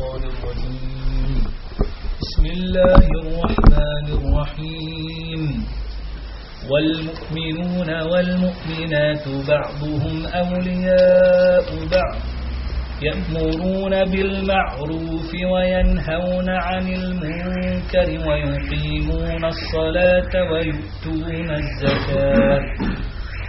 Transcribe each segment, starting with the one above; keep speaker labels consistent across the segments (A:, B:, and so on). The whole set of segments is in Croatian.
A: الشيطان الرجيم. بسم الله الرحمن الرحيم. والمؤمنون والمؤمنات بعضهم أولياء بعض يأمرون بالمعروف وينهون عن المنكر ويقيمون الصلاة ويؤتون الزكاة.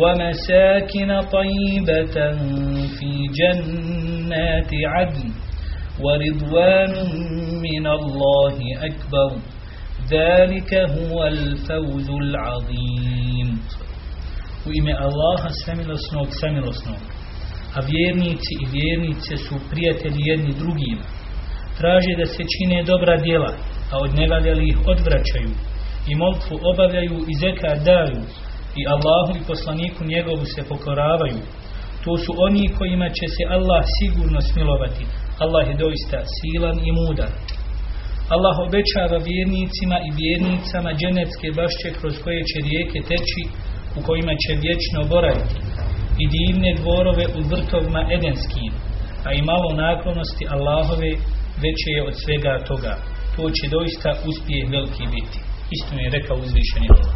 A: ومساكن طيبة في جنات عدن ورضوان من الله أكبر ذلك هو الفوز العظيم u ime Allaha samilosnog samilosnog a vjernici i vjernice su prijatelji jedni drugima traže da se čine dobra djela a od nevaljali ih odvraćaju i molitvu obavljaju i zeka daju i Allahu i poslaniku njegovu se pokoravaju to su oni kojima će se Allah sigurno smilovati Allah je doista silan i mudar Allah obećava vjernicima i vjernicama dženecke bašće kroz koje će rijeke teći u kojima će vječno boraviti i divne dvorove u vrtovima edenskim, a i malo naklonosti Allahove veće je od svega toga. To će doista uspjeh veliki biti. Isto je rekao uzvišeni Allah.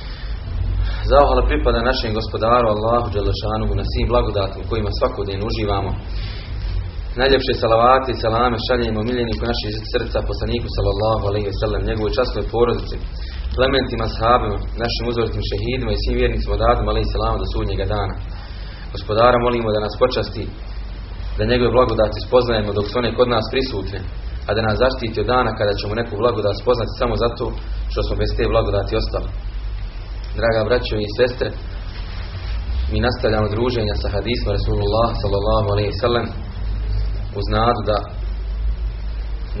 B: Zahvala pripada našem gospodaru Allahu Đelešanuhu na svim blagodatima kojima svakodnevno uživamo. Najljepše salavate i salame šaljemo miljeniku naših srca, poslaniku sallallahu alaihi wa sallam, njegovoj časnoj porodici, plementima, sahabima, našim uzoritim šehidima i svim vjernicima od Adama alaihi salamu do sudnjega dana. Gospodara molimo da nas počasti, da njegove blagodati spoznajemo dok su one kod nas prisutne, a da nas zaštiti od dana kada ćemo neku blagodat spoznati samo zato što smo bez te blagodati ostali. Draga braćo i sestre, mi nastavljamo druženja sa hadisma Rasulullah sallallahu alaihi sallam uz nadu da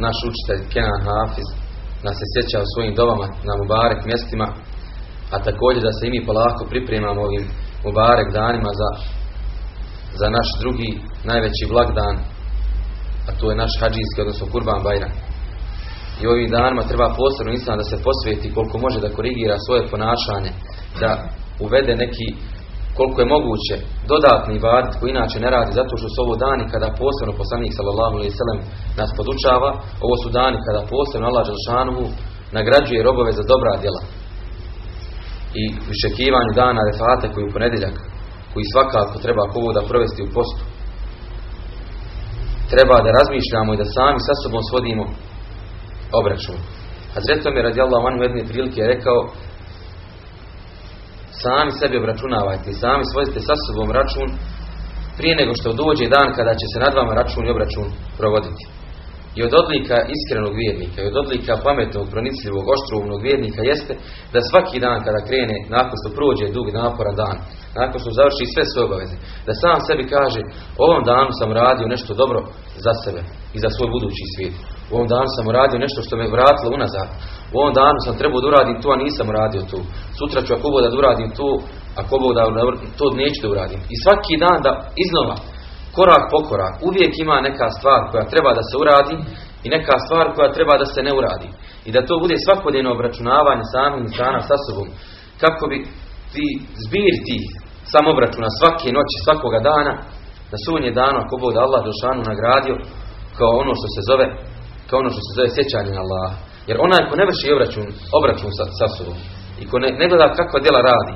B: naš učitelj Kenan Hafiz nas se sjeća u svojim dobama na Mubarek mjestima, a također da se i mi polako pripremamo ovim Mubarek danima za, za naš drugi najveći blagdan, a to je naš hađijski, odnosno Kurban Bajram. I ovim danima treba posebno insan da se posveti koliko može da korigira svoje ponašanje, da uvede neki koliko je moguće dodatni ibadet koji inače ne radi zato što su ovo dani kada posebno poslanik sallallahu alejhi ve sellem nas podučava, ovo su dani kada posebno Allah dželešanovu nagrađuje robove za dobra djela. I iščekivanju dana refate koji u ponedjeljak, koji svakako treba povoda provesti u postu. Treba da razmišljamo i da sami sa sobom svodimo obračun. Hazretom je radijallahu anhu jedne prilike je rekao sami sebi obračunavajte sami svodite sa sobom račun prije nego što dođe dan kada će se nad vama račun i obračun provoditi. I od odlika iskrenog vjernika, i od odlika pametnog, pronicljivog, oštrovnog vjernika jeste da svaki dan kada krene, nakon što prođe dug i naporan dan, nakon što završi sve svoje obaveze, da sam sebi kaže, ovom danu sam radio nešto dobro za sebe i za svoj budući svijet. U ovom danu sam uradio nešto što me vratilo unazad. U ovom danu sam trebao da uradim to, a nisam uradio to. Sutra ću ako da uradim to, ako da to neću da uradim. I svaki dan da iznova, korak po korak, uvijek ima neka stvar koja treba da se uradi i neka stvar koja treba da se ne uradi. I da to bude svakodnevno obračunavanje samim insana sa sobom. Kako bi ti zbir tih samobračuna svake noći, svakoga dana, na sunnje dana, ako bude Allah Došanu nagradio, kao ono što se zove kao ono što se zove sjećanje na Allah. Jer onaj ko ne vrši obračun, obračun sa, sa sobom i ko ne, ne gleda kakva djela radi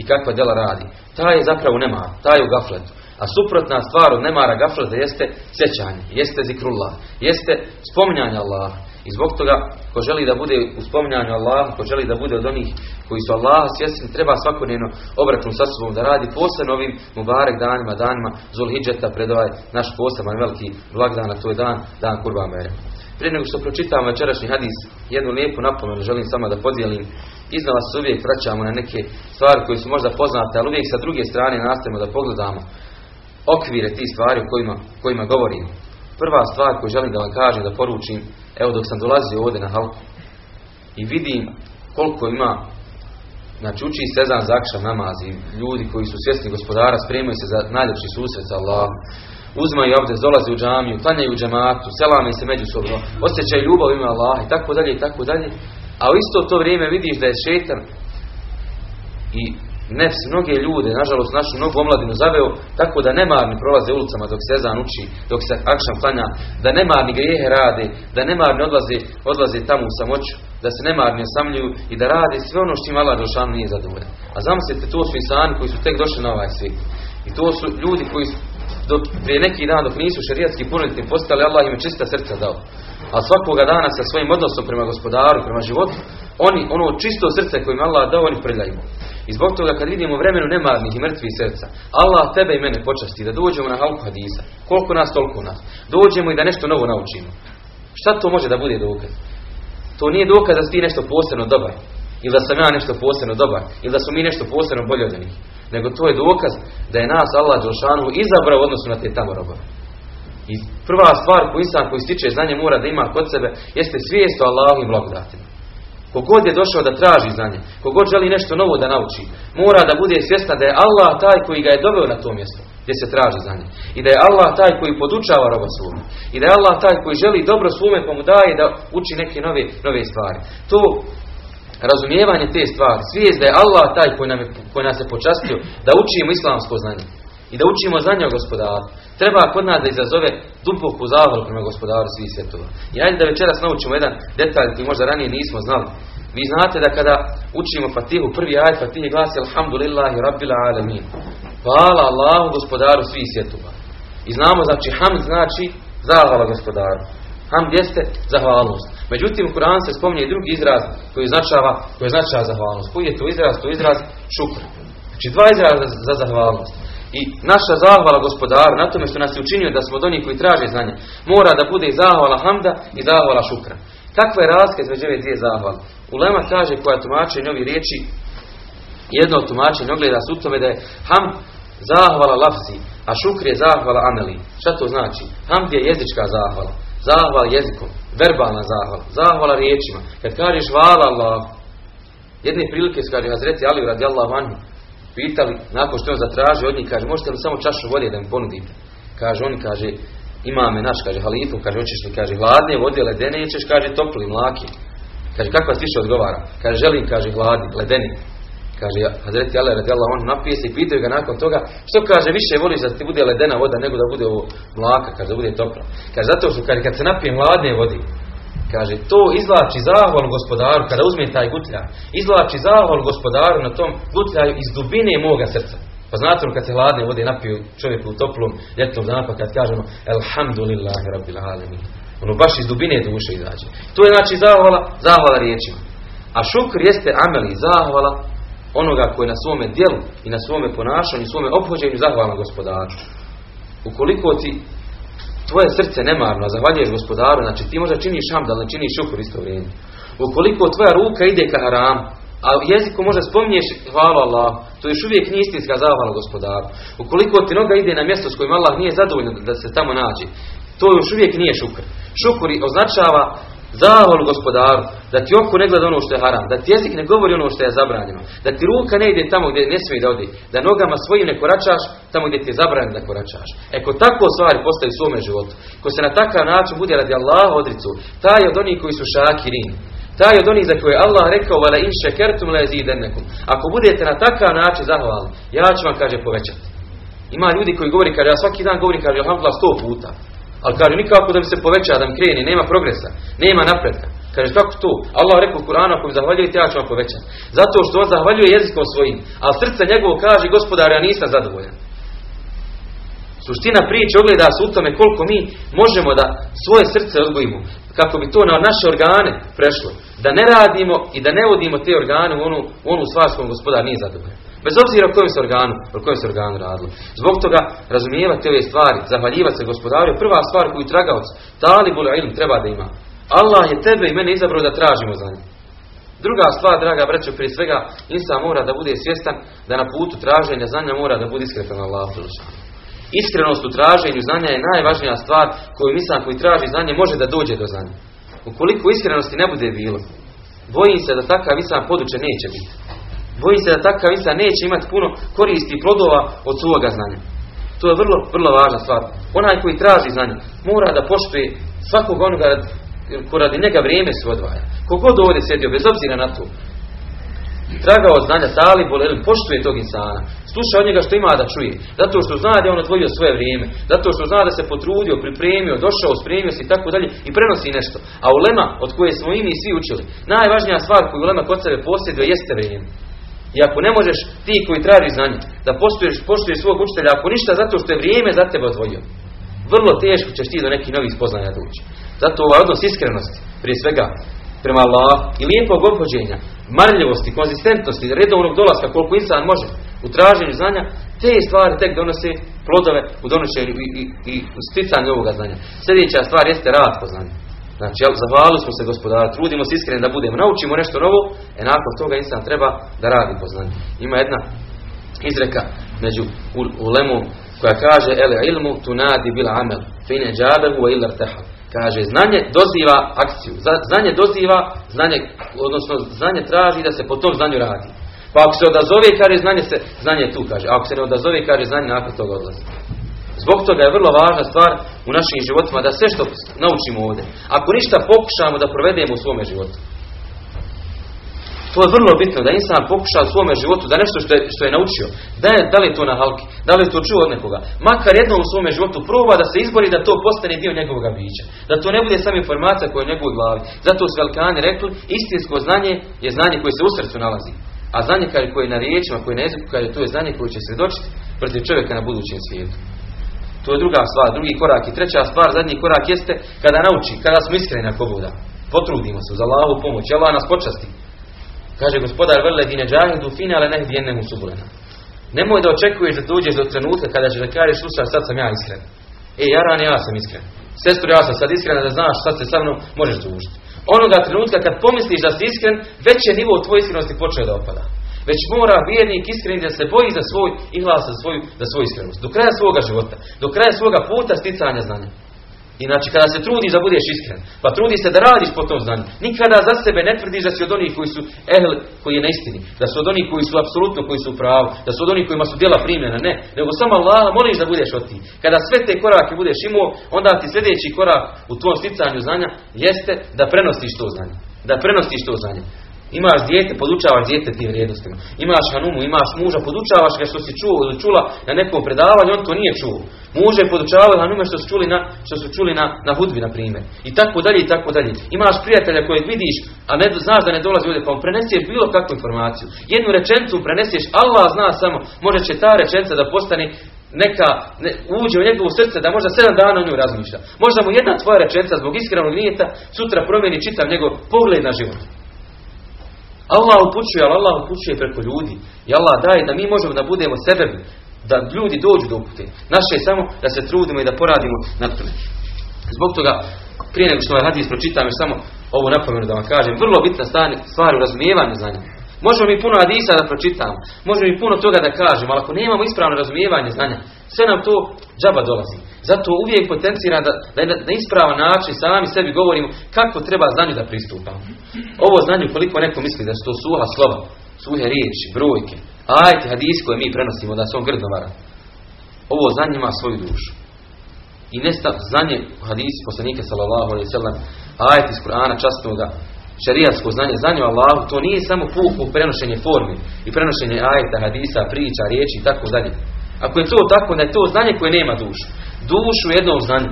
B: i kakva djela radi, taj je zapravo nemar, taj je u gafletu. A suprotna stvar od nemara gafleta jeste sjećanje, jeste zikrullah, jeste spominjanje Allah. I zbog toga, ko želi da bude u spominjanju Allaha, ko želi da bude od onih koji su Allaha svjesni, treba svakodnevno obračun sa sobom da radi posebno ovim Mubarek danima, danima Zulhidžeta pred ovaj naš poseban veliki blagdan, a to je dan, dan Kurban Mere. Prije nego što pročitam večerašnji hadis, jednu lijepu napomenu želim samo da podijelim. Iznova se uvijek vraćamo na neke stvari koje su možda poznate, ali uvijek sa druge strane nastavimo da pogledamo okvire tih stvari o kojima, kojima govorimo. Prva stvar koju želim da vam kažem, da poručim, evo dok sam dolazio ovdje na halku i vidim koliko ima Znači uči Sezan Zakša namazi, ljudi koji su svjesni gospodara, spremaju se za najljepši susret sa Allahom. Uzmaju ovdje, dolaze u džamiju, klanjaju u džematu, selame se međusobno, osjećaju ljubav ima Allah i tako dalje i tako dalje. A u isto to vrijeme vidiš da je šetan i nefs mnoge ljude, nažalost našu mnogu omladinu zaveo tako da nemarni prolaze ulicama dok se Ezan uči, dok se akšam klanja, da nemarni grijehe rade, da nemarni odlaze, odlaze tamo u samoću, da se nemarni osamljuju i da rade sve ono što im Allah Đelšan nije zadovoljan. A zamislite, to su insani koji su tek došli na ovaj svijet. I to su ljudi koji dok prije neki dan dok nisu šerijatski punoljetni postali, Allah im je čista srca dao. A svakoga dana sa svojim odnosom prema gospodaru, prema životu, oni, ono čisto srce koje im Allah dao, oni predaju. I zbog toga kad vidimo vremenu nemarnih i mrtvih srca, Allah tebe i mene počasti da dođemo na halku hadisa. Koliko nas, toliko nas. Dođemo i da nešto novo naučimo. Šta to može da bude dokaz? To nije dokaz da si ti nešto posebno dobar. Ili da sam ja nešto posebno dobar. Ili da smo mi nešto posebno bolje od njih. Nego to je dokaz da je nas Allah Đelšanu izabrao u odnosu na te tamo robove. I prva stvar koju insan koji stiče znanje mora da ima kod sebe jeste svijest o Allahovim blagodatima. Kogod je došao da traži znanje, kogod želi nešto novo da nauči, mora da bude svjesna da je Allah taj koji ga je doveo na to mjesto gdje se traži znanje. I da je Allah taj koji podučava roba svome. I da je Allah taj koji želi dobro svome pa mu daje da uči neke nove, nove stvari. To razumijevanje te stvari, svijest da je Allah taj koji, nam je, koji nas je počastio da učimo islamsko znanje i da učimo znanje o gospodaru. Treba kod nas da izazove duboku zahvalu prema gospodaru svih svjetova. I ajde da večeras naučimo jedan detalj koji možda ranije nismo znali. Vi znate da kada učimo Fatihu, prvi aj Fatihi glasi Alhamdulillahi Rabbil Alamin. Hvala Allahu gospodaru svih svjetova. I znamo znači hamd znači zahvala gospodaru. Hamd jeste zahvalnost. Međutim, u Kur'anu se spominje i drugi izraz koji označava, koji označava zahvalnost. Koji je to izraz? To je izraz šukr. Znači dva izraza za zahvalnost. I naša zahvala gospodaru na tome što nas je učinio da smo od onih koji traže znanje, mora da bude i zahvala hamda i zahvala šukra. Kakva je razlika između ove dvije zahvale? Ulema kaže koja tumače ovi riječi, jedno od tumačenja ogleda su tome da je hamd zahvala lafzi, a šukr je zahvala ameli. Šta to znači? Hamd je jezička zahvala. Zahvala jezikom, verbalna zahvala, zahvala riječima. Kad kažeš hvala Allah, jedne prilike kaže Hazreti Ali radijallahu anhu, pitali, nakon što on zatraži od njih, kaže, možete li samo čašu vode da mi ponudite? Kaže, oni kaže, imame naš, kaže, halifu, kaže, hoćeš li, kaže, hladne vode, ledene, ćeš, kaže, topli, mlaki. Kaže, kakva stiša odgovara? Kaže, želim, kaže, hladni, ledeni. Kaže, Hazreti Ali radijallahu anhu napije se i pitaju ga nakon toga, što kaže, više voliš da ti bude ledena voda nego da bude ovo mlaka, kaže, da bude topla. Kaže, zato što, kaže, kad se napije hladne vodi, Kaže, to izlači zahvalu gospodaru, kada uzme taj gutlja, izlači zahvalu gospodaru na tom gutljaju iz dubine moga srca. Pa znate li kad se hladne vode napiju čovjek u toplom ljetnom danu, pa kad kažemo Elhamdulillahi Rabbil Alamin. Ono baš iz dubine duše izađe. To je znači zahvala, zahvala riječima. A šukr jeste ameli, zahvala onoga koji na svome djelu i na svome ponašanju i svome obhođenju zahvala gospodaru. Ukoliko ti tvoje srce nemarno, zahvaljuješ gospodaru, znači ti možda činiš hamd, ali ne činiš šukur isto vrijeme. Ukoliko tvoja ruka ide ka haram, a jeziku možda spominješ hvala Allah, to još uvijek nije istinska zahvala gospodaru. Ukoliko ti noga ide na mjesto s kojim Allah nije zadovoljan da se tamo nađe, to još uvijek nije šukr. Šukr označava zahvalu gospodaru, da ti oko ne gleda ono što je haram, da ti jezik ne govori ono što je zabranjeno, da ti ruka ne ide tamo gdje ne smije da odi, da nogama svojim ne koračaš tamo gdje ti je zabranjeno da koračaš. E ko tako stvari postaje u svome životu, ko se na takav način bude radi Allah odricu, taj je od onih koji su šakirin, taj je od onih za koje Allah rekao vala in šekertum la. Ako budete na takav način zahvalni, ja ću vam kaže povećati. Ima ljudi koji govori, kaže, ja svaki dan govori, kaže, alhamdulillah sto puta. Ali kaže, nikako da mi se poveća, da mi kreni, nema progresa, nema napretka. Kaže, kako to? Allah rekao u Kur'anu, ako mi zahvaljujete, ja ću vam povećati. Zato što on zahvaljuje jezikom svojim, a srce njegovo kaže, gospodar, ja nisam zadovoljan. Suština priče ogleda se u tome koliko mi možemo da svoje srce odgojimo, kako bi to na naše organe prešlo. Da ne radimo i da ne vodimo te organe u onu, u onu stvar s kojom gospodar nije zadovoljan. Bez obzira o kojem se organu, o kojem se organu radilo. Zbog toga razumijevati ove stvari, zahvaljivati se gospodaru, prva stvar koju tragaoc, talibul ilm treba da ima. Allah je tebe i mene izabrao da tražimo za njim. Druga stvar, draga braćo, prije svega, insan mora da bude svjestan da na putu traženja znanja mora da bude iskren prema Allahu Iskrenost u traženju znanja je najvažnija stvar koju insan koji traži znanje može da dođe do znanja. Ukoliko iskrenosti ne bude bilo, bojim se da takav insan poduče neće biti. Bojim se da takav insan neće imati puno koristi i plodova od svoga znanja. To je vrlo, vrlo važna stvar. Onaj koji traži znanje mora da poštuje svakog onoga ko radi njega vrijeme se odvaja. Kogod ovdje sjedio, bez obzira na to, od znanja tali, ili poštuje tog insana. Sluša od njega što ima da čuje. Zato što zna da je on odvojio svoje vrijeme. Zato što zna da se potrudio, pripremio, došao, spremio se i tako dalje i prenosi nešto. A ulema od koje smo i svi učili. Najvažnija stvar koju ulema kod sebe posjeduje jeste vrijeme. I ako ne možeš ti koji traži znanje da poštuješ, poštuješ svog učitelja, ako ništa zato što je vrijeme za tebe odvojio. Vrlo teško ćeš ti do nekih novih spoznanja doći. Zato ovaj odnos iskrenosti, prije svega, prema Allah i lijepog obhođenja, marljivosti, konzistentnosti, redovnog dolaska koliko insan može u traženju znanja, te stvari tek donose plodove u donošenju i, i, i u sticanju ovoga znanja. Sljedeća stvar jeste rad po znanju. Znači, zahvalili smo se gospodara, trudimo se iskreno da budemo, naučimo nešto novo, e nakon toga insan treba da radi po znanju. Ima jedna izreka među ulemom koja kaže, ele ilmu tu nadi bila amel, fine džabehu wa tehal. Kaže, znanje doziva akciju. Znanje doziva, znanje, odnosno znanje traži da se po tom znanju radi. Pa ako se odazove, kaže, znanje se, znanje je tu, kaže. Ako se ne odazove, kaže, znanje nakon toga odlazi. Zbog toga je vrlo važna stvar u našim životima da sve što naučimo ovdje, ako ništa pokušamo da provedemo u svome životu. To je vrlo bitno da insan pokuša u svome životu da nešto što je, što je naučio, da, je, da li je to na halki, da li je to čuo od nekoga, makar jednom u svome životu proba da se izbori da to postane dio njegovog bića. Da to ne bude samo informacija koja je u njegovoj glavi. Zato su velikani rekli, istinsko znanje je znanje koje se u srcu nalazi. A znanje koje je na riječima, koje je na jeziku, kaže to je znanje koje će svjedočiti protiv čovjeka na budućem svijetu. To je druga stvar, drugi korak. I treća stvar, zadnji korak jeste kada nauči, kada smo iskreni ako Boga. Potrudimo se uz Allahu pomoć. Allah nas počasti. Kaže gospodar vele dine džahidu fine, ale ne mu subulena. Nemoj da očekuješ da dođeš do trenutka kada ćeš da kažeš sad sam ja iskren. E, Jaran, ja sam iskren. Sestro, ja sam sad iskren da znaš sad se sa mnom možeš družiti. Onoga trenutka kad pomisliš da si iskren, već je nivo tvoje iskrenosti počeo da opada. Već mora vjernik iskren da se boji za svoj i za svoju, za svoju iskrenost. Do kraja svoga života. Do kraja svoga puta sticanja znanja. I znači kada se trudiš da budeš iskren, pa trudi se da radiš po tom znanju. Nikada za sebe ne tvrdiš da si od onih koji su ehl, koji je na istini, da su od onih koji su apsolutno koji su u pravu, da su od onih kojima su djela primljena, ne. Nego samo Allah moliš da budeš od ti. Kada sve te korake budeš imao, onda ti sljedeći korak u tvom sticanju znanja jeste da prenosiš to znanje. Da prenosiš to znanje. Imaš dijete, podučavaš dijete tim vrijednostima. Imaš hanumu, imaš muža, podučavaš ga što si čuo ili čula na nekom predavanju, on to nije čuo. Muže podučavaju hanume što su čuli na, što su čuli na, na hudbi, na primjer. I tako dalje, i tako dalje. Imaš prijatelja kojeg vidiš, a ne, znaš da ne dolazi ovdje, pa mu preneseš bilo kakvu informaciju. Jednu rečenicu preneseš, Allah zna samo, možda će ta rečenica da postane neka ne, uđe u njegovo srce da možda sedam dana o nju razmišlja. Možda mu jedna tvoja rečenica zbog iskrenog nijeta sutra promijeni čitav njegov pogled na život. Allah upućuje, ali Allah upućuje preko ljudi. I Allah daje da mi možemo da budemo sebebi, da ljudi dođu do upute. Naše je samo da se trudimo i da poradimo na tome. Zbog toga, prije nego što ovaj hadis pročitam, još samo ovu napomenu da vam kažem, vrlo bitna stvar u razumijevanju znanja. Možemo mi puno hadisa da pročitamo, možemo mi puno toga da kažemo, ali ako nemamo ispravno razumijevanje znanja, sve nam to džaba dolazi. Zato uvijek potencira da, da na ispravan način sami sebi govorimo kako treba znanju da pristupamo. Ovo znanju koliko neko misli da su to suha slova, suhe riječi, brojke, ajte hadis koje mi prenosimo da se on grdno vara. Ovo znanje ima svoju dušu. I nesta znanje hadisi poslanika sallallahu alejhi ve sellem, ajte iz Kur'ana časnoga, šerijatsko znanje, znanje Allahu, to nije samo puko prenošenje formi i prenošenje ajeta, hadisa, priča, riječi i tako dalje. Ako je to tako, je to znanje koje nema dušu. Dušu jednom znanju.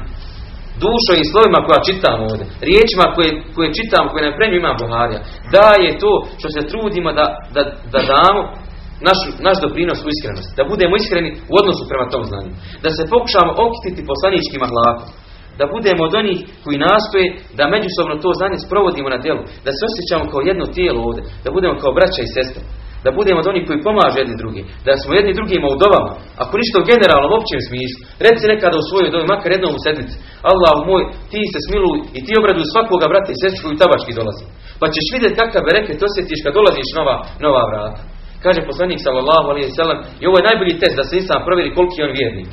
B: Dušo i slovima koja čitamo ovdje. Riječima koje, koje čitamo, koje nam premiju ima Buharija. Da je to što se trudimo da, da, da damo naš, naš doprinos u iskrenosti. Da budemo iskreni u odnosu prema tom znanju. Da se pokušamo okititi poslaničkim ahlakom. Da budemo od onih koji nastoje da međusobno to znanje sprovodimo na djelu. Da se osjećamo kao jedno tijelo ovdje. Da budemo kao braća i sestre. Da budemo od onih koji pomažu jedni drugi. Da smo jedni drugima u dovama. Ako ništa u generalnom općem smislu. Reci nekada u svojoj dobi, makar jednom u sedmici. Allah moj, ti se smiluj i ti obraduj svakoga brata i sestru koji tabački dolazi. Pa ćeš vidjeti kakav bereket osjetiš kad dolaziš nova, nova vrata. Kaže poslanik sallallahu alejhi ve sellem, i ovo je najbolji test da se insan provjeri koliki je on vjernik.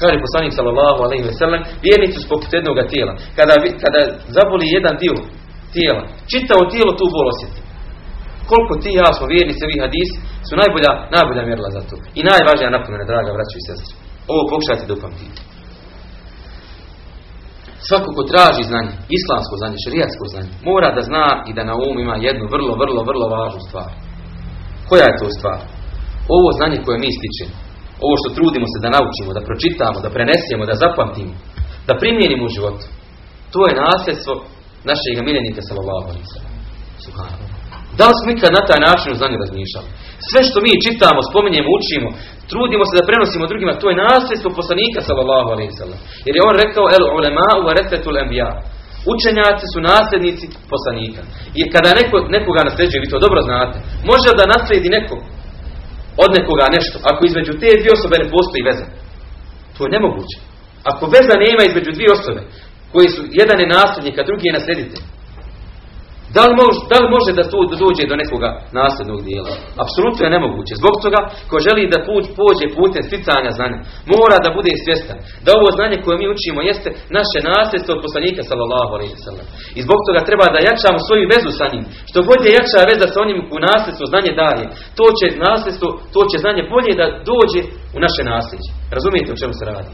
B: Kaže poslanik sallallahu alejhi ve sellem, su poput jednog tijela. Kada kada zaboli jedan dio tijela, čitavo tijelo tu bol osjeti. Koliko ti ja smo vjernici ovih hadis su najbolja najbolja mjerila za to. I najvažnija napomena, draga braćo i sestre. Ovo pokušajte da upamtite. Svako ko traži znanje, islamsko znanje, šerijatsko znanje, mora da zna i da na um ima jednu vrlo, vrlo, vrlo važnu stvar. Koja je to stvar? Ovo znanje koje mi stičemo, ovo što trudimo se da naučimo, da pročitamo, da prenesemo, da zapamtimo, da primjenimo u životu, to je nasljedstvo našeg miljenika sallallahu alejhi ve Da li smo ikad na taj način u znanju razmišljali? Sve što mi čitamo, spominjemo, učimo, trudimo se da prenosimo drugima, to je nasljedstvo poslanika sallallahu alejhi ve Jer je on rekao el ulema wa rasatul anbiya. Učenjaci su nasljednici poslanika. I kada neko, nekoga nasljeđuje, vi to dobro znate, može da naslijedi neko od nekoga nešto, ako između te dvije osobe ne postoji veza. To je nemoguće. Ako veza nema između dvije osobe, koji su, jedan je nasljednik, a drugi je nasleditelj, da li, može, da li može da to dođe do nekoga nasljednog dijela? Apsolutno je nemoguće. Zbog toga, ko želi da puć, pođe putem sticanja znanja, mora da bude svjestan da ovo znanje koje mi učimo jeste naše nasljedstvo od poslanika sallallahu I zbog toga treba da jačamo svoju vezu sa njim. Što god je jača veza sa onim u nasljedstvo znanje daje, to će nasljedstvo, to će znanje bolje da dođe u naše nasljeđe. Razumijete o čemu se radi?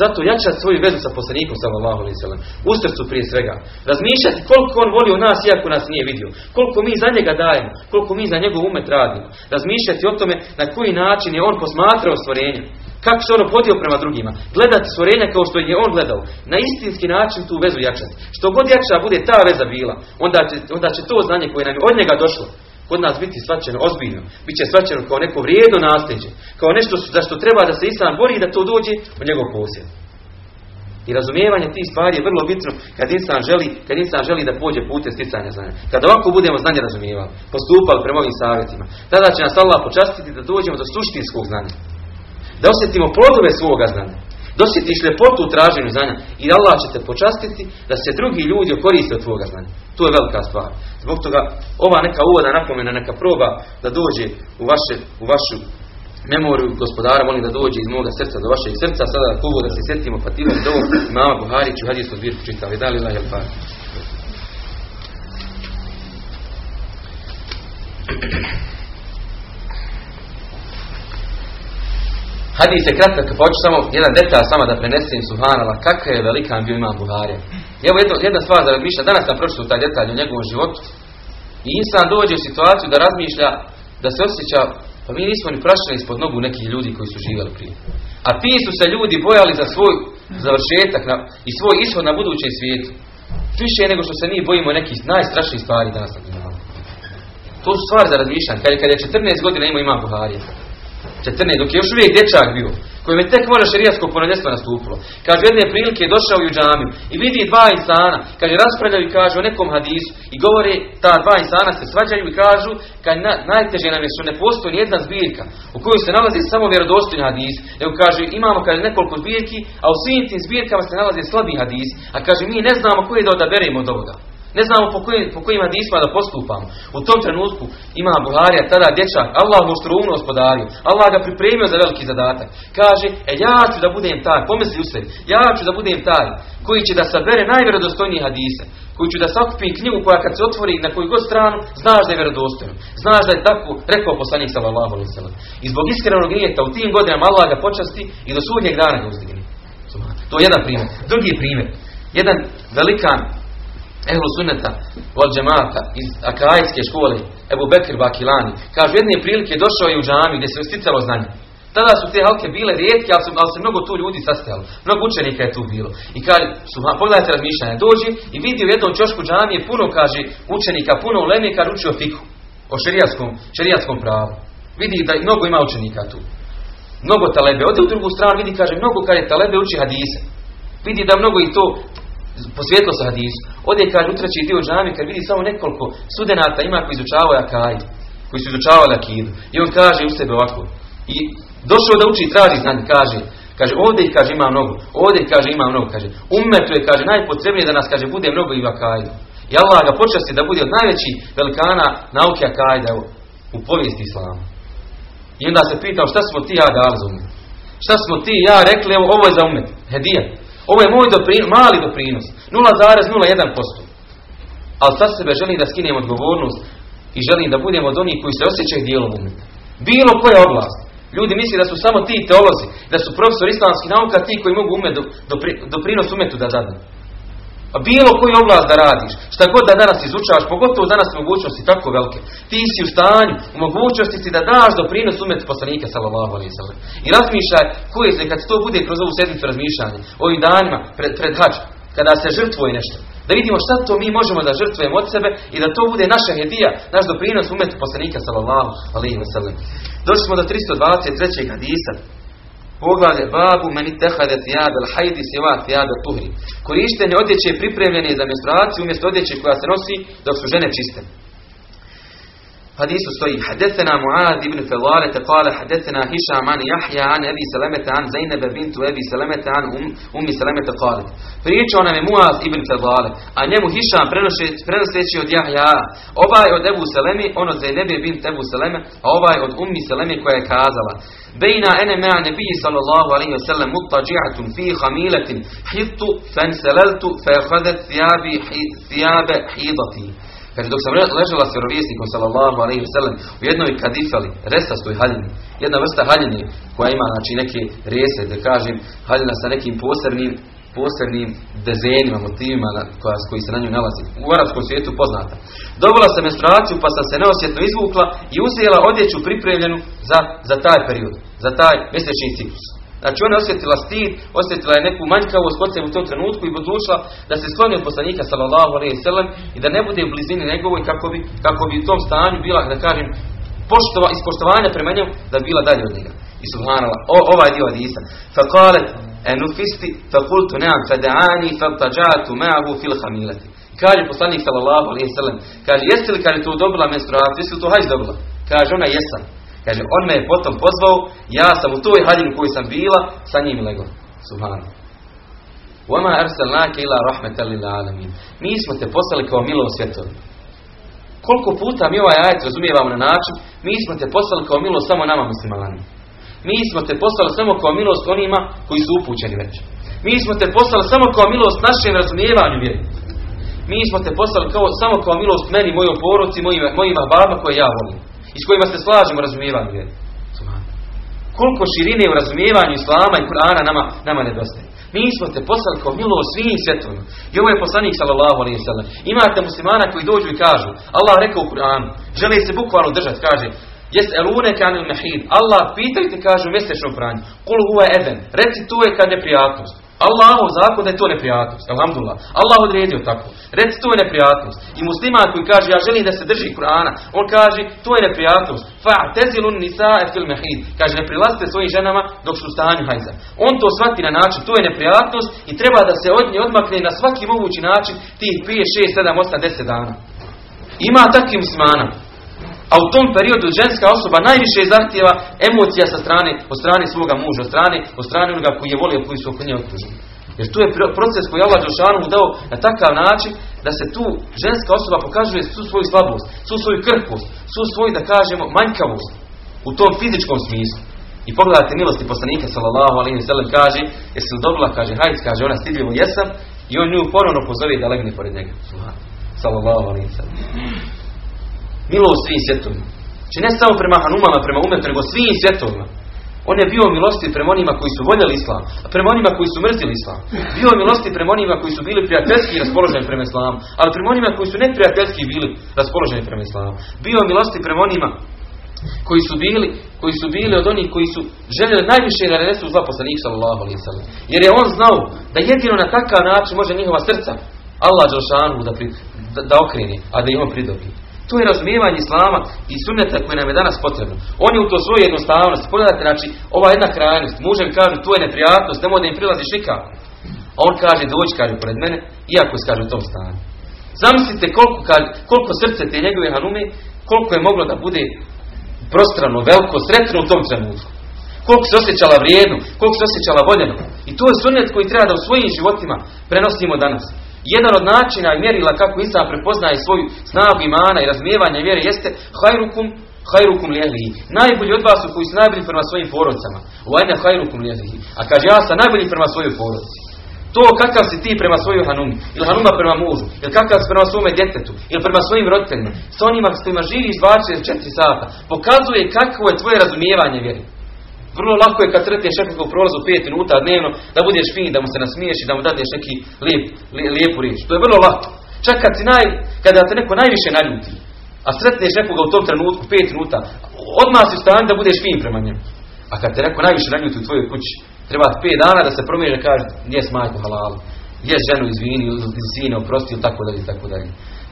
B: Zato jačati svoju vezu sa poslanikom sallallahu alejhi ve U srcu prije svega. Razmišljati koliko on volio nas iako nas nije vidio. Koliko mi za njega dajemo, koliko mi za njegov umet radimo. Razmišljati o tome na koji način je on posmatrao stvorenje. Kako se ono podio prema drugima. Gledati stvorenja kao što je on gledao. Na istinski način tu vezu jačati. Što god jača bude ta veza bila, onda će, onda će to znanje koje nam je od njega došlo, kod nas biti svačeno ozbiljno. Biće svačeno kao neko vrijedno nasljeđe. Kao nešto za što treba da se Islam bori da to dođe u njegov posjed. I razumijevanje tih stvari je vrlo bitno kad insan želi, kad insan želi da pođe putem sticanja znanja. Kada ovako budemo znanje razumijevali, postupali prema ovim savjetima, tada će nas Allah počastiti da dođemo do suštinskog znanja. Da osjetimo plodove svoga znanja. Dosjetiš ljepotu u traženju znanja i Allah će te počastiti da se drugi ljudi koriste od tvoga znanja. To je velika stvar. Zbog toga ova neka uvoda napomena, neka proba da dođe u, vaše, u vašu memoriju gospodara, molim da dođe iz moga srca do vašeg srca. Sada kubu da se sjetimo Fatimu do mama Buhariću, hadijsku zbirku čitali. Da li la jel Hadis je kratak, pa hoću samo jedan detalj sama da prenesem Subhanala, kakav je velikan bio imam Buharija. Evo jedna stvar za razmišlja, danas sam pročitao taj detalj u njegovom životu. I insan dođe u situaciju da razmišlja, da se osjeća, pa mi nismo ni prašali ispod nogu nekih ljudi koji su živjeli prije. A ti su se ljudi bojali za svoj završetak na, i svoj ishod na budućem svijetu. Više nego što se mi bojimo nekih najstrašnijih stvari danas na To su stvari za razmišljanje. Kad kad je 14 godina imao imam Buharija. 14, dok je još uvijek dječak bio, kojem je tek možda šerijasko ponedjestvo nastupilo. Kaže, jedne prilike je došao u džamiju i vidi dva insana, kaže, raspravljaju i kažu o nekom hadisu i govore, ta dva insana se svađaju i kažu, kaže, na, najteže nam je što ne postoji ni jedna zbirka u kojoj se nalazi samo vjerodostojni hadis. Nego kaže, imamo kaže, nekoliko zbirki, a u svim tim zbirkama se nalazi slabi hadis, a kaže, mi ne znamo koje da odaberemo od ovoga. Ne znamo po kojim, po kojim hadisma da postupamo. U tom trenutku ima Buharija, tada dječak, Allah mu strumno gospodario. Allah ga pripremio za veliki zadatak. Kaže, e ja ću da budem taj, pomisli u sebi, ja ću da budem taj, koji će da sabere najvjerodostojniji hadise. Koji će da sakupi knjigu koja kad se otvori na koju god stranu, znaš da je vjerodostojno. Znaš da je tako rekao poslanik sallallahu alejhi ve I zbog iskrenog nijeta u tim godinama Allah ga počasti i do sudnjeg dana ga uzdigne. To je jedan primjer. Drugi primjer. Jedan velikan ehlu sunneta od džemata iz akajske škole Ebu Bekir Bakilani kažu jedne prilike došao je u džamiju gdje se usticalo znanje tada su te halke bile rijetke ali, su, ali se mnogo tu ljudi sastajalo mnogo učenika je tu bilo i kaže su, pogledajte razmišljanje dođi i vidi u jednom čošku džamije puno kaže učenika puno u kaže učio fiku o šerijatskom, šerijatskom pravu Vidi da mnogo ima učenika tu. Mnogo talebe. Ode u drugu stranu, vidi, kaže, mnogo kad je talebe uči hadise. Vidi da mnogo i to posvjetlo sa hadisu. Ode, kaže, u treći dio džami, kad vidi samo nekoliko studenata ima koji izučavaju akaj, koji su izučavali akidu. I on kaže u sebe ovako. I došao da uči, traži znanje, kaže, Kaže, ovdje ih, kaže, ima mnogo. Ovdje kaže, ima mnogo. Kaže, umetu je, kaže, najpotrebnije da nas, kaže, bude mnogo i vakajda. I Allah ga počasti da bude od najvećih velikana nauke akajda u povijesti Islama. I onda se pitao šta smo ti ja za umet. Šta smo ti ja rekli, evo, ovo je za umet. Hedija. Ovo je moj doprinos, mali doprinos. 0,01%. Ali sad sebe želim da skinem odgovornost i želim da budemo od onih koji se osjećaju dijelom. Bilo koja oblast. Ljudi misle da su samo ti teolozi, da su profesori islamskih nauka ti koji mogu umet do, doprinos umetu da dadnu. A bilo koji oblast da radiš, šta god da danas izučavaš, pogotovo danas mogućnosti tako velike, ti si u stanju, u mogućnosti si da daš doprinos umetu poslanika sallallahu alaihi sallam. I razmišljaj, koji je, kad to bude kroz ovu sedmicu razmišljanja, ovim danima, pred, pred kada se žrtvuje nešto, da vidimo šta to mi možemo da žrtvujemo od sebe i da to bude naša hedija, naš doprinos umetu poslanika sallallahu alaihi wa sallam. Došli smo do 323. hadisa. Poglavlje babu meni tehade tijade hajdi siva tijade tuhri. Korištenje odjeće pripremljene za menstruaciju umjesto odjeće koja se nosi dok su žene čiste. حديث صحيح. حدثنا معاذ بن فضالة قال حدثنا هشام عن يحيى عن أبي سلمة عن زينب بنت أبي سلمة عن أم سلمة قالت فريتشو نمي معاذ بن فضالة عن يمو هشام فرنسيتشي od يحيى أباي od أبو سلمة أنا زينب بنت أبو سلمة أباي od أم سلمة كوية كازلة بينا أنا مع نبي صلى الله عليه وسلم مطجعة في خميلة حط فانسللت فأخذت ثياب حيضتي Kaže, dok sam ležala s vjerovjesnikom, sallallahu alaihi wa sallam, u jednoj kadifali, resastoj haljini, jedna vrsta haljine koja ima, znači, neke rese, da kažem, haljina sa nekim posebnim, posebnim dezenima, motivima koja, koji se na nju nalazi. U arabskom svijetu poznata. Dobila sam menstruaciju, pa sam se neosjetno izvukla i uzela odjeću pripremljenu za, za taj period, za taj mjesečni ciklus. Znači ona osjetila stid, osjetila je neku manjkavost kod u tom trenutku i odlučila da se skloni od poslanika sallallahu alejhi ve i da ne bude u blizini njegovoj kako bi kako bi u tom stanju bila da kažem poštova ispoštovanja prema njemu da bila dalje od njega. I subhanallah, o, ovaj dio hadisa. Fa qalet enufisti fa qultu na'am fad'ani fatajatu ma'ahu fil khamilati. Kaže poslanik sallallahu alejhi ve kaže jeste li kaže to dobila menstruaciju, jeste li to hajz dobila? Kaže ona jesam. Kaže, on me je potom pozvao, ja sam u toj haljini koju sam bila, sa njim lego. Subhanu. Wama arsalnake ila rahmetalil alamin. Mi smo te poslali kao milost svjetovi. Koliko puta mi ovaj ajet razumijevamo na način, mi smo te poslali kao milost samo nama muslimanima. Mi smo te poslali samo kao milost onima koji su upućeni već. Mi smo te poslali samo kao milost našem razumijevanju vjeri. Mi smo te poslali kao, samo kao milost meni, mojoj poruci, mojima, mojima babama koje ja volim i s kojima se slažemo razumijevanju vjeri. Koliko širine u razumijevanju Islama i Kur'ana nama, nama nedostaje. Mi smo te poslali kao milo svim svjetovima. I ovo je poslanik sallallahu alaihi sallam. Imate muslimana koji dođu i kažu, Allah rekao u Kur'anu, žele se bukvalno držati, kaže, Jes elune kanil mehid. Allah pitajte, kaže u mjesečnom pranju. Kul huwa eden. Reci to je kad neprijatnost. Allahov zakon da je to neprijatnost. Alhamdulillah. Allah odredio tako. Reci to je neprijatnost. I musliman koji kaže ja želim da se drži Kur'ana, on kaže to je neprijatnost. Fa tezilun nisae fil mahid. Kaže ne prilazite svojim ženama dok su u stanju hajza. On to shvati na način to je neprijatnost i treba da se od nje odmakne na svaki mogući način tih 5, 6, 7, 8, 10 dana. Ima takvih muslimana. A u tom periodu ženska osoba najviše zahtjeva emocija sa strane, od strane svoga muža, od strane, od strane onoga koji je volio, koji su oko nje okruženi. Jer tu je proces koji Allah mu dao na takav način da se tu ženska osoba pokazuje svu svoju slabost, svu svoju krhkost, svu svoju, da kažemo, manjkavost u tom fizičkom smislu. I pogledajte milosti poslanika sallallahu alaihi sallam kaže, jesi li dobila, kaže, hajde, kaže, ona stidljivo jesam i on nju ponovno pozove da legne pored njega. Sallallahu alaihi sallam. Milost svim svjetovima. Znači ne samo prema Hanumama, prema umetu, nego svim svjetovima. On je bio milosti prema onima koji su voljeli islam, a prema onima koji su mrzili islam. Bio milosti prema onima koji su bili prijateljski raspoloženi prema islamu, ali prema onima koji su neprijateljski bili raspoloženi prema islamu. Bio milosti prema onima koji su bili koji su bili od onih koji su željeli najviše da renesu zla poslanik sallallahu sallam. Jer je on znao da jedino na takav način može njihova srca Allah Đelšanu da, da, da okreni, a da ih on. To je razumijevanje islama i sunneta koje nam je danas potrebno. On je u to svoju jednostavnost. Pogledajte, znači, ova jedna krajnost. Mužem kaže, to je neprijatnost, nemoj da im prilaziš nikako. A on kaže, dođi, kaže, pored mene, iako se kaže u tom stanju. Zamislite koliko, koliko srce te njegove hanume, koliko je moglo da bude prostrano, veliko, sretno u tom trenutku. Koliko se osjećala vrijedno, koliko se osjećala voljeno. I to je sunnet koji treba da u svojim životima prenosimo danas. Jedan od načina i mjerila kako Islam prepoznaje svoju snagu imana i razmijevanje vjere jeste hajrukum hajrukum lijehlihi. Najbolji od vas su koji su najbolji prema svojim porodcama. Vajne hajrukum lijehlihi. A kaže ja sam najbolji prema svojoj porodci. To kakav si ti prema svojoj hanumi, ili hanuma prema mužu, ili kakav si prema svome djetetu, ili prema svojim roditeljima, s onima s kojima živiš 24 sata, pokazuje kakvo je tvoje razumijevanje vjeri. Vrlo lako je kad sretneš nekoga u prolazu 5 minuta dnevno, da budeš fin, da mu se nasmiješ i da mu dadneš neki lijep, lijepu riječ. To je vrlo lako. Čak kad, si naj, kada te neko najviše naljuti, a sretneš nekoga u tom trenutku 5 minuta, odmah si u da budeš fin prema njemu. A kad te neko najviše naljuti u tvojoj kući, treba 5 dana da se promijeni da kaže, jes majku halalu, jes ženu izvini, sine oprosti, ili tako dalje, tako dalje.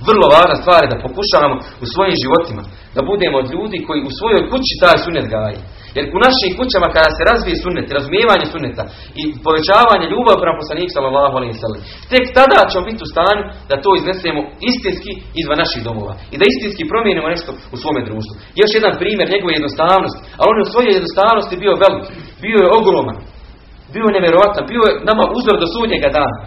B: Vrlo važna stvar je da pokušavamo u svojim životima, da budemo od ljudi koji u svojoj kući taj sunet gaji. Jer u našim kućama kada se razvije sunnet, razumijevanje sunneta i povećavanje ljubavi prema poslaniku sallallahu alejhi ve tek tada ćemo biti u stanju da to iznesemo istinski izvan naših domova i da istinski promijenimo nešto u svome društvu. Još jedan primjer njegove jednostavnosti, a on je u svojoj jednostavnosti bio velik, bio je ogroman, bio je nevjerojatan, bio je nama uzor do sudnjega dana.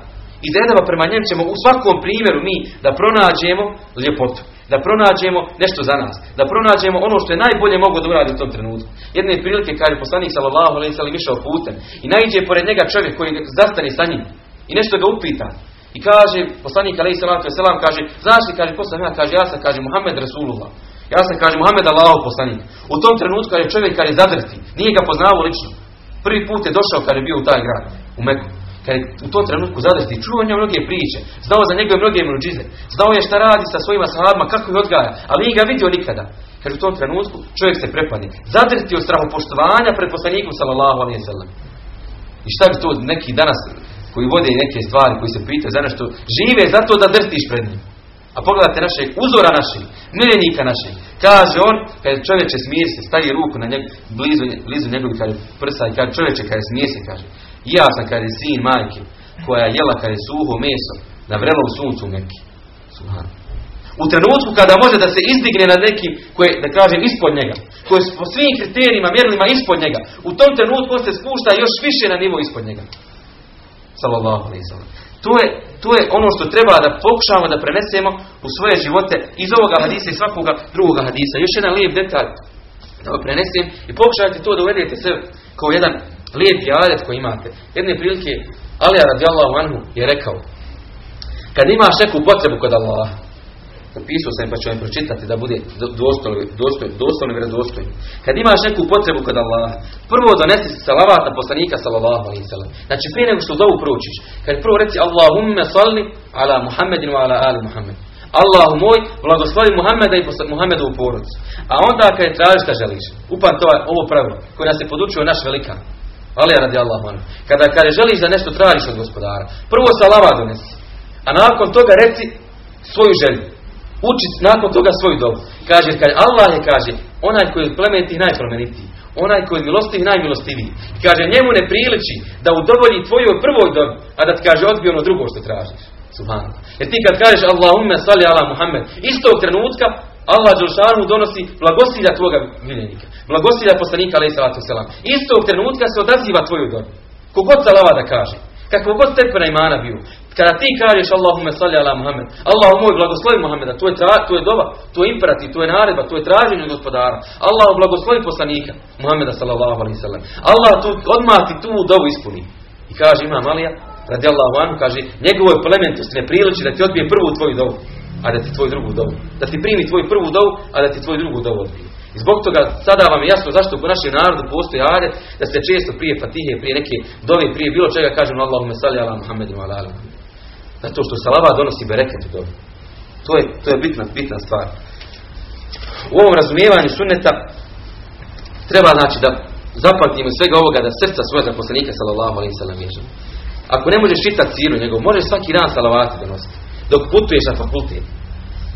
B: I da prema njem ćemo u svakom primjeru mi da pronađemo ljepotu da pronađemo nešto za nas, da pronađemo ono što je najbolje mogo da uradi u tom trenutku. Jedne prilike kaže poslanik sallallahu alejhi ve sellem išao putem i naiđe pored njega čovjek koji zastane sa njim i nešto ga upita. I kaže poslanik alejhi salatu selam kaže: "Znaš li kaže posle ja kaže ja sam kaže Muhammed Rasulullah. Ja sam kaže Muhammed Allahov poslanik." U tom trenutku je čovjek kaže zadrti, nije ga poznavao lično. Prvi put je došao kad je bio u taj grad, u Meku kad je u tom trenutku zadrti, čuo njemu mnoge priče, znao za njegove mnoge mruđize, znao je šta radi sa svojima sahabima, kako ih odgaja, ali nije ga vidio nikada. Kad u tom trenutku čovjek se prepadne. Zadrti od strahopoštovanja pred poslanikom sallallahu alaihi sallam. I šta bi to neki danas koji vode neke stvari, koji se pitaju za nešto, žive zato da drtiš pred njim. A pogledajte naše uzora našeg, miljenika našeg. Kaže on, kad čovječe smije se, stavi ruku na njeg, blizu, blizu njegovih prsa i kaže čovječe kada smije se, kaže. Ja sam kad je sin majke koja je jela kad je suho meso na vrelom suncu neki. U trenutku kada može da se izdigne na nekim koje, da kažem, ispod njega, koje po svim kriterijima, mjerilima ispod njega, u tom trenutku se spušta još više na nivo ispod njega. Sallallahu To je, to je ono što treba da pokušamo da prenesemo u svoje živote iz ovoga hadisa i svakoga drugoga hadisa. Još jedan lijep detalj da prenesem i pokušajte to da uvedete sve kao jedan lijepi adet koji imate. Jedne prilike Alija radijallahu anhu je rekao kad imaš neku potrebu kod Allaha napisao sam pa ću vam pročitati da bude dostojno, i vjerodostojno. Kad imaš neku potrebu kod Allaha, prvo donesi salavat na poslanika sallallahu alaihi sallam. Znači prije nego što dovu proučiš, kad prvo reci Allahumme salli ala Muhammedin wa ala ali Muhammed. Allahu moj, blagoslovi Muhammeda i Muhammedovu porodicu. A onda kad je tražiš šta želiš, upan to je ovo pravilo koje nas je podučio naš velikan. Ali radi Allah Kada kaže želiš da nešto tražiš od gospodara, prvo salava donesi. A nakon toga reci svoju želju. Uči nakon toga svoju dobu. Kaže, kaže, Allah je kaže, onaj koji je plemeniti najplemenitiji. Onaj koji je milostiv najmilostiviji. Kaže, njemu ne priliči da udovolji tvojoj prvoj dobi, a da ti kaže odbije ono drugo što tražiš. Subhanallah. Jer ti kad kažeš Allahumme salli ala Muhammed, istog trenutka Allah Đelšanu donosi blagosilja tvoga miljenika. Blagosilja poslanika alaih salatu selam. Istog trenutka se odaziva tvoju dobu. Kogod salava da kaže. Kako god stepena imana bio. Kada ti kažeš Allahumme salli ala Muhammed, Allah moj blagoslovi Muhammeda, to je, tra, to je doba, to je imperativ, to je naredba, to je traženje gospodara. Allah blagoslovi poslanika Muhammeda sallallahu alaihi sallam. Allah tu, odmah ti tu dobu ispuni. I kaže Imam Alija, radi Allahu anhu, kaže, njegovoj plementosti ne priliči da ti odbije prvu tvoju dobu a da ti tvoj drugu dovu. Da ti primi tvoju prvu dovu, a da ti tvoj drugu dovu odbije. I zbog toga sada vam je jasno zašto u našem narodu postoji adet da se često prije fatihe, prije neke dove, prije bilo čega kažemo Allahume salli ala Muhammedu ala ala Zato što salava donosi bereket u dobu. To je, to je bitna, bitna stvar. U ovom razumijevanju sunneta treba znači da zapamtimo svega ovoga da srca svoje poslanika sallallahu alaihi sallam Ako ne možeš čitati ciru njegov, možeš svaki dan salavati donositi dok putuješ na fakultet.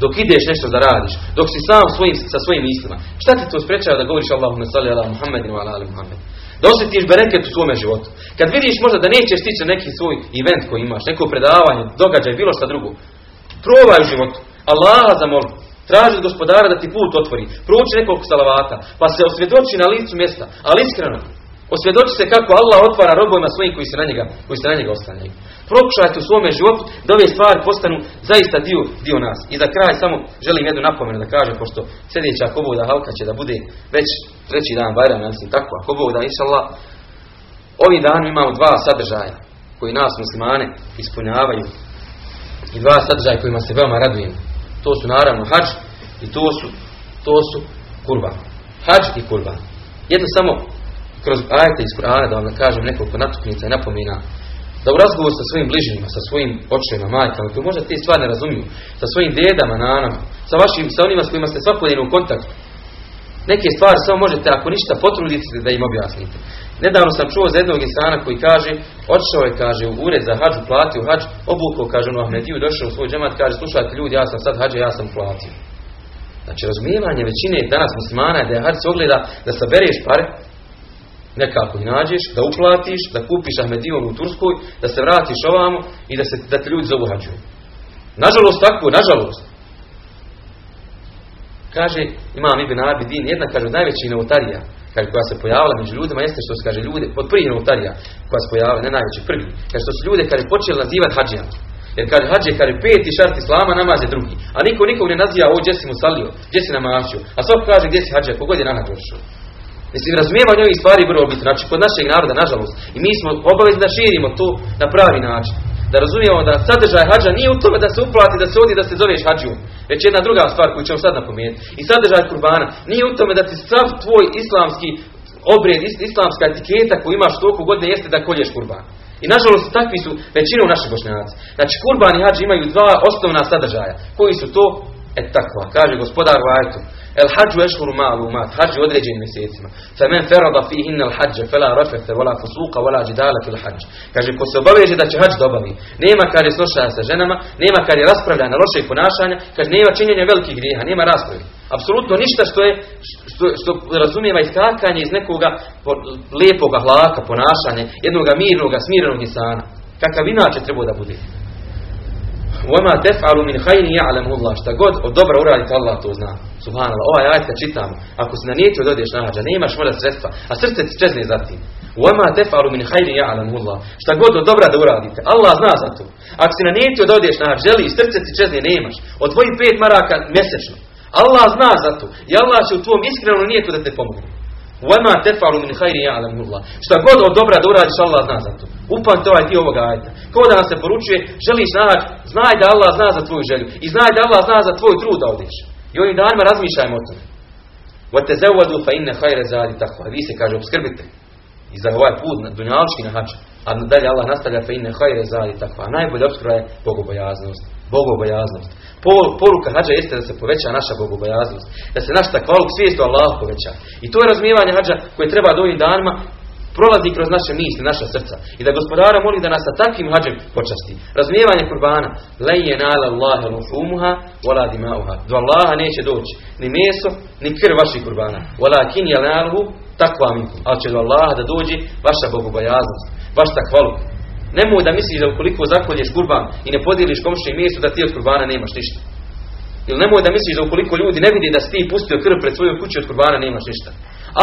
B: dok ideš nešto da radiš, dok si sam svojim, sa svojim mislima. Šta ti to sprečava da govoriš Allahumma salli ala Muhammedinu ala ali Muhammed? Da osjetiš bereket u svome životu. Kad vidiš možda da nećeš stići neki svoj event koji imaš, neko predavanje, događaj, bilo šta drugo. Probaj u životu. Allaha zamoli. Traži od gospodara da ti put otvori. Prouči nekoliko salavata. Pa se osvjedoči na licu mjesta. Ali iskreno. Osvjedoči se kako Allah otvara robovima svojim koji se na njega, koji se na njega ostanjaju. Prokušajte u svome životu da ove stvari postanu zaista dio, dio nas. I za kraj samo želim jednu napomenu da kažem, pošto sljedeća ako Bog da halka će da bude već treći dan Bajram, mislim tako, ako Bog da Allah, ovih imamo dva sadržaja koji nas muslimane ispunjavaju i dva sadržaja kojima se veoma radujemo. To su naravno hađ i to su, to su kurban. Hađ i kurban. Jedno samo kroz ajete iz Kur'ana da vam kažem nekoliko natuknica i napomina da u razgovoru sa svojim bližnjima, sa svojim očevima, majkama, koji možda te stvari ne razumiju, sa svojim dedama, nanama, sa vašim, sa onima s kojima ste svakodnevno u kontaktu. Neke stvari samo možete, ako ništa, potrudite da im objasnite. Nedavno sam čuo za jednog insana koji kaže, otišao je, kaže, u ured za hađu, platio hađ, obukao, kaže, ono Ahmediju, došao u svoj džemat, kaže, slušajte ljudi, ja sam sad hađa, ja sam platio. Znači, razumijevanje većine danas muslimana je da je hađ se ogleda da sabereš pare, nekako ih nađeš, da uplatiš, da kupiš Ahmedijon u Turskoj, da se vratiš ovamo i da, se, da te ljudi zovu hađu. Nažalost tako, nažalost. Kaže, imam Ibn Abidin, jedna kaže od najvećih novotarija, kaže, koja se pojavila među ljudima, jeste što se kaže ljude, pod prvi novotarija koja se pojavila, ne najveći prvi, kaže što su ljude kaže, počeli nazivati hađijama. Jer kaže hađe, kaže peti šart islama, namaz je drugi. A niko nikog ne naziva, o, gdje si mu salio, gdje si namašio. A svako kaže gdje si hađa, kogod je na hađu Mislim, razumijevanje ovih stvari vrlo bitno. Znači, kod našeg naroda, nažalost. I mi smo obavezni da širimo to na pravi način. Da razumijemo da sadržaj hađa nije u tome da se uplati, da se odi, da se zoveš hađijom. Već jedna druga stvar koju ćemo sad napomenuti. I sadržaj kurbana nije u tome da ti sav tvoj islamski obred, islamska etiketa koju imaš toliko godine jeste da kolješ kurban. I nažalost takvi su većinom naši bošnjaci. Znači kurban i hađi imaju dva osnovna sadržaja. Koji su to? Et takva. Kaže gospodar u ajetu. El hađu ešhuru ma'lumat, hađu određenim mjesecima. Fa men ferada fihin al hađe, fela rafete, wala fusuka, wala džidala fil hađ. Kaže, ko se obaveže da će hađ dobavi, nema kad je slošaja sa ženama, nema kad je raspravljanja lošeg ponašanja, kaže, nema činjenja velikih grijeha, nema raspravi. Apsolutno ništa što je, što, što razumijeva iskakanje iz nekoga lijepoga hlaka, ponašanja, jednog mirnog, smirenog insana. Kakav inače treba da bude. وَمَا تَفْعَلُ مِنْ خَيْنِ يَعْلَمُ اللَّهِ Šta god od dobra uradite, Allah to zna. Subhanallah. Ovaj ajet kad čitamo, ako se na nijetio dodiješ na hađa, nemaš možda sredstva, a srce ti čezne za tim. وَمَا تَفْعَلُ مِنْ خَيْنِ يَعْلَمُ اللَّهِ Šta god od dobra da uradite, Allah zna za to. Ako si na nijetio dodiješ na hađa, želi, srce ti čezne, nemaš. Od tvojih pet maraka mjesečno. Allah zna za to. I Allah će u tvom iskrenom nijetu da te pomogne. وَمَا تَفْعَلُ مِنْ خَيْرِ يَعْلَمُ اللَّهِ Šta god od dobra da uradiš, Allah zna za to. Upamte ovaj dio ovoga ajta. Kao da nam se poručuje, želiš naći, znaj da Allah zna za tvoju želju. I znaj da Allah zna za tvoj trud da odiš. I ovim danima razmišljajmo o tome. وَتَزَوَّدُوا فَإِنَّ خَيْرَ زَادِ تَقْوَى Vi se kaže, obskrbite. I za ovaj put, dunjalčki na hađu. A dalje Allah nastavlja فَإِنَّ خَيْرَ زَادِ تَقْوَى Najbolja obskrba je bogobojaznost. Bogobojaznost. Poruka hađa jeste da se poveća naša bogobojaznost. Da se naš takvaluk svijest o Allahu poveća. I to je razumijevanje hađa koje treba do ovim danima prolazi kroz naše misli, naša srca. I da gospodara moli da nas sa takvim hađem počasti. Razumijevanje kurbana. Leje nala Allahe luhumuha, wala dimauha. Do Allaha neće doći ni meso, ni krv vaših kurbana. Wala kin jalaluhu, takva minkum. Ali će do Allaha da dođe vaša bogobojaznost, vaš takvaluk. Nemoj da misliš da ukoliko zakolješ kurban i ne podijeliš komšije mjestu da ti od kurbana nemaš ništa. Ili nemoj da misliš da ukoliko ljudi ne vidi da si ti pustio krv pred svojom kući od kurbana nemaš ništa.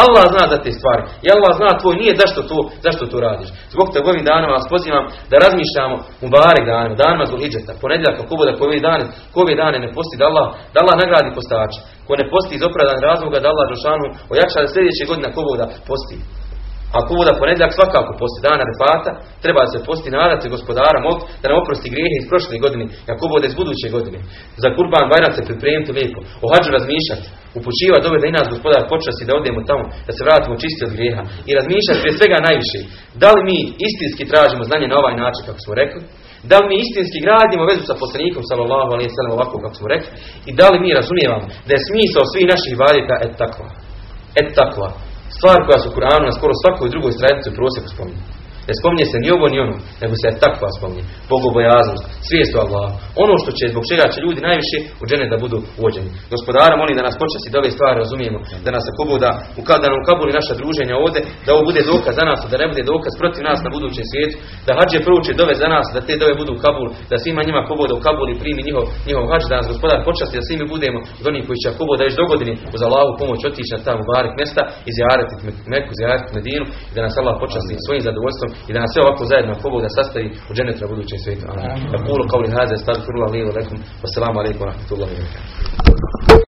B: Allah zna za te stvari. I Allah zna tvoj nije zašto to, zašto to radiš. Zbog toga ovim danima vas pozivam da razmišljamo u barek danima, danima Zulhidžeta, ponedjeljaka, ko bude ko ove dane, ko ove dane ne posti, da Allah, da Allah nagradi postača. Ko ne posti iz opravdanih razloga, da Allah Žešanu ojača da sljedeće godine ko bude posti. Ako voda ponedjeljak svakako posti dana refata, treba se posti nadati gospodara mog da nam oprosti grijehe iz prošle godine, ako bude iz buduće godine. Za kurban Bajram se pripremiti lijepo, o hađu razmišljati, upućivati dove da i nas gospodar počasti da odemo tamo, da se vratimo čisti od grijeha i razmišljati prije svega najviše. Da li mi istinski tražimo znanje na ovaj način kako smo rekli? Da li mi istinski gradimo vezu sa poslanikom sallallahu alejhi ve ovako kako smo rekli? I da li mi razumijevamo da je smisao svih naših ibadeta et takva? Et takva. Stvar koja su u Kur'anu na skoro svakoj drugoj stranici u prosjeku spominje. Ne spominje se ni ovo ni ono, nego se takva spominje. Bogobojaznost, svijest o Allahu. Ono što će, zbog čega će ljudi najviše u džene da budu uvođeni. Gospodara molim da nas počasti da ove stvari razumijemo, da nas pobuda u da nam kabuli naša druženja ovdje, da ovo bude dokaz za nas, da ne bude dokaz protiv nas na budućem svijetu, da hađe prouče dove za nas, da te dove budu u Kabul, da svima njima poboda u Kabul i primi njihov, njihov hađ, da nas gospodar počasti, da svi mi budemo od onih koji će poboda još do godine uz Allahu pomoć otići na tamo barek mjesta i zjarati Meku, zjarati Medinu i da nas Allah počasti svojim zadovoljstvom i da nas sve ovako zajedno poboda sastavi u dženetu na budućem svijetu. Amin. Ja kulu kao li haze, stavim li wa lakum, wassalamu alaikum wa rahmatullahi wa barakatuh.